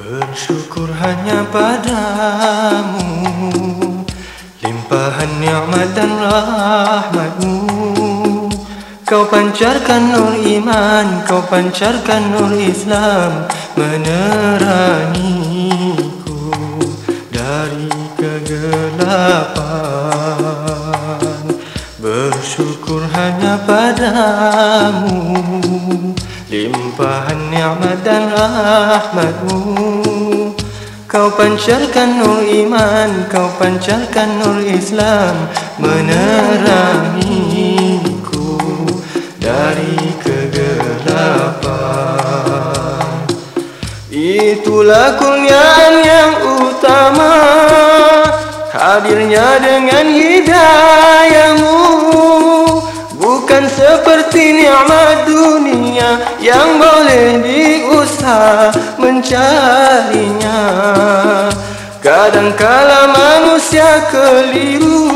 Bersyukur hanya padamu. Limpahan ni'mat dan rahmatmu. Kau pancarkan nur iman Kau pancarkan nur Islam Menerangiku Dari kegelapan. Bersyukur hanya padamu Limpahan ni'mat dan rahmatmu. Kau pancarkan nur iman Kau pancarkan nur Islam Menerangiku Dari kegelapan. Itulah kurniaan yang utama Hadirnya dengan hidayahmu seperti ni'mat dunia Yang boleh diusaha mencarinya. Kadangkala manusia keliru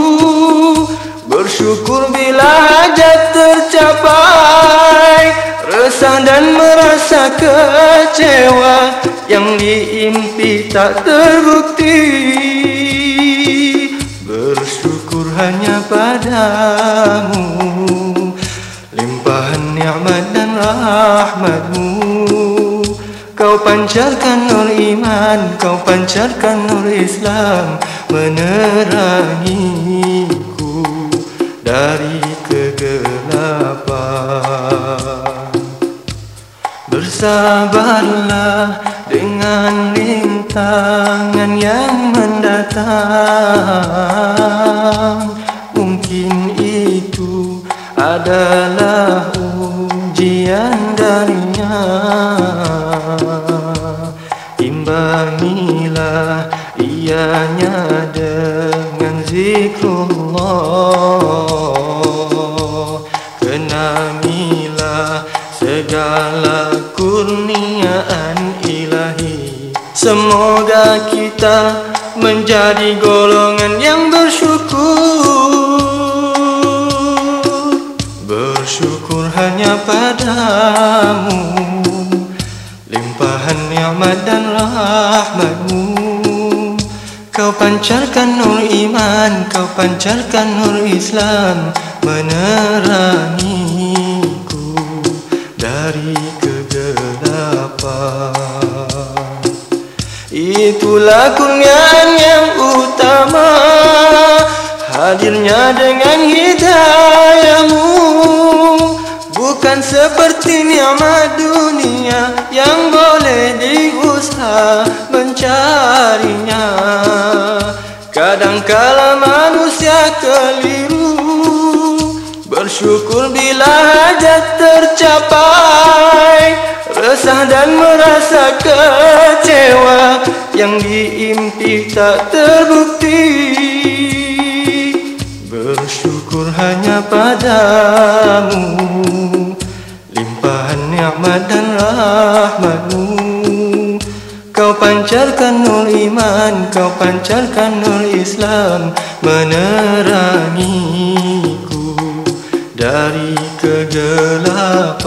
Bersyukur bila hajat tercapai. Resah dan merasa kecewa Yang diimpi tak terbukti. Bersyukur hanya padamu dan rahmatmu. Kau pancarkan nur iman Kau pancarkan nur Islam Menerangiku Dari kegelapan. Bersabarlah dengan rintangan yang mendatang. Mungkin itu adalah ujian darinya Imbangilah ianya dengan zikrullah. Kenamilah segala kurniaan ilahi. Semoga kita menjadi golongan yang bersyukur Limpahan ni'mat dan rahmatmu. Kau pancarkan nur iman Kau pancarkan nur Islam Menerangiku Dari kegelapan. Itulah kurniaan yang utama Hadirnya dengan hidayahmu Bukan seperti ni'mat dunia Yang boleh diusaha mencarinya. Kadangkala manusia keliru Bersyukur bila hajat tercapai. Resah dan merasa kecewa Yang diimpi tak terbukti. Bersyukur hanya padamu Limpahan ni'mat dan rahmatmu. Kau pancarkan nur iman Kau pancarkan nur Islam Menerangiku Dari kegelapan.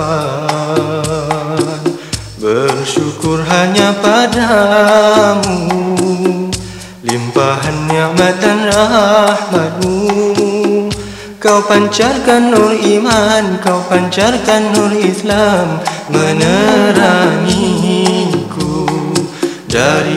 Bersyukur hanya padamu. Limpahan ni'mat dan rahmatmu Kau pancarkan nur iman Kau pancarkan nur Islam Menerangiku. Dari